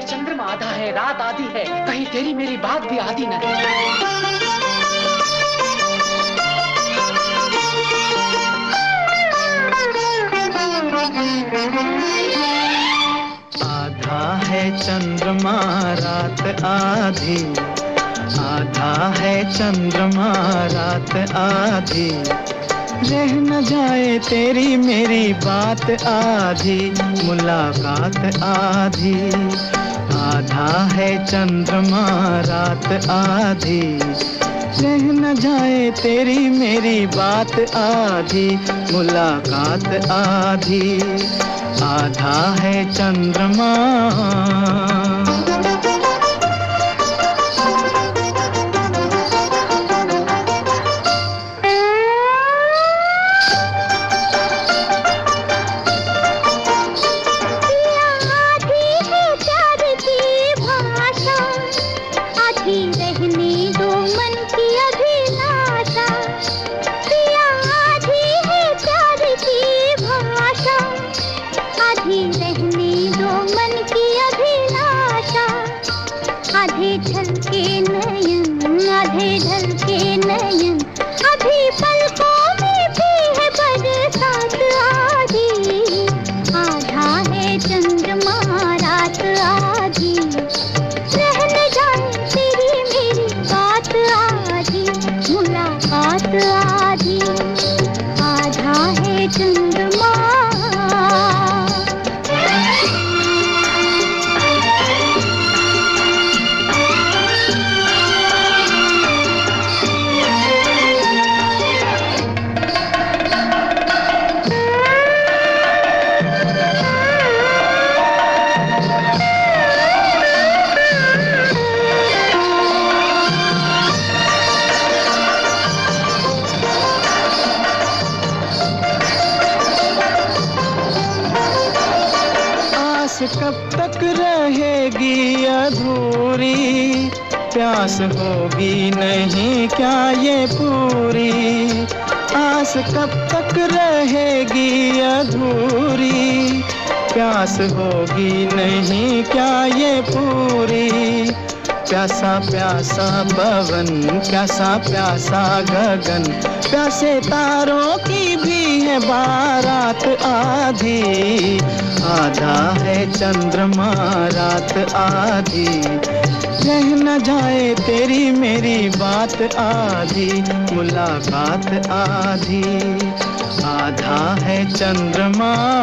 आधा है, रात आधी है। कहीं तेरी मेरी बात भी आधी न रहे। आधा है चंद्रमा, रात आधी। आधा है चंद्रमा, रात आधी। रह न जाए तेरी मेरी बात आधी। मुलाकात आधी। आधा है चंद्रमा रात आधी। रह न जाए तेरी मेरी बात आधी, मुलाकात आधी। आधा है चंद्रमा आधे झलके नयन आधे झलके नयन। अभी पलकों में भी है बरसात आधी आधा है चंद्रमा रात आधी कब तक रहेगी अधूरी? प्यास होगी नहीं क्या ये पूरी? आस कब तक रहेगी अधूरी? प्यास होगी नहीं क्या ये पूरी? प्यासा प्यासा पवन, प्यासा प्यासा गगन, प्यासे तारों की भी है बारात आधी। आधा है चंद्रमा रात आधी। रह न जाए तेरी मेरी बात आधी। मुलाकात आधी। आधा है चंद्रमा